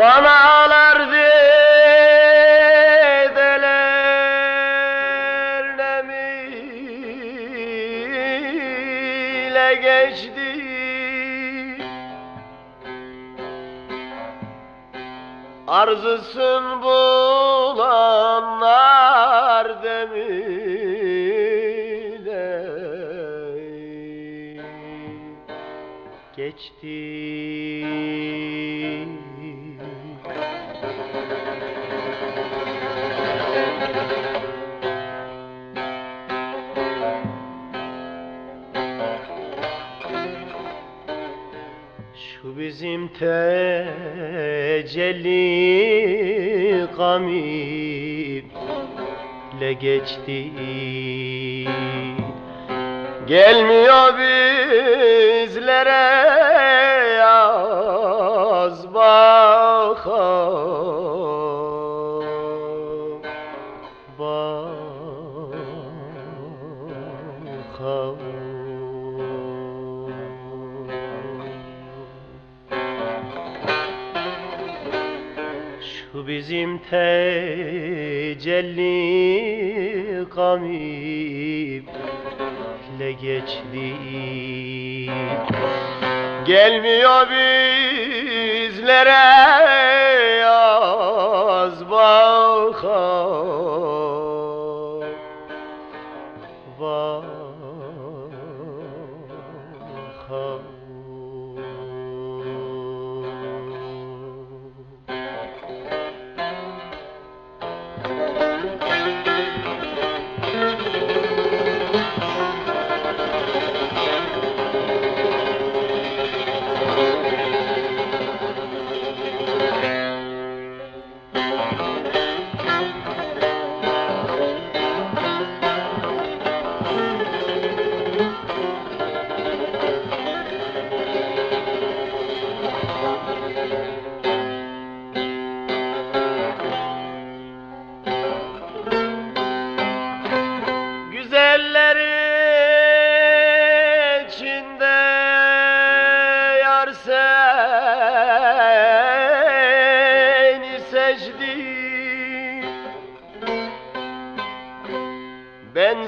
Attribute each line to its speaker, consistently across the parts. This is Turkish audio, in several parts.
Speaker 1: Kanalar dedeler nemiyle geçti. Arzısın bulanlar demile geçti Şu bizim tecelli kamile geçti. Gelmiyor bizlere yaz bakalım Şu bizim tecelli kamile geçti. Gelmiyor bizlere yaz bakalım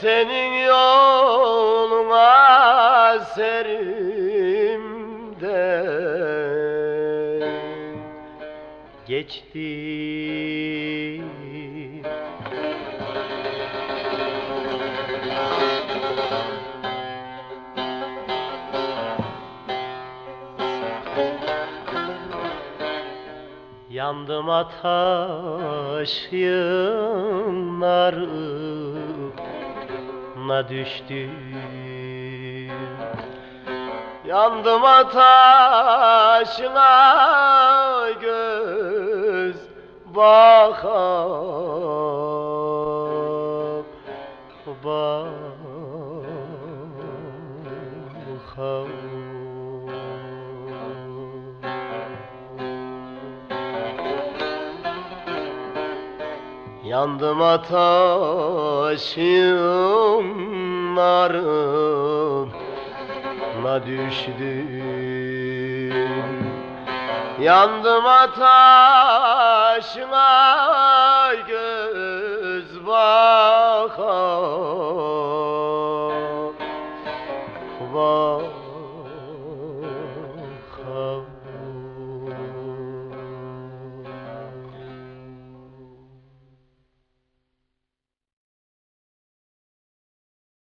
Speaker 1: Senin yoluna serimden geçtim Yandım ataş yığınları ateşine düştüm Yandım ateşine göz bakar Yandım ateşin narına düştüm Yandım ateşine göz bakar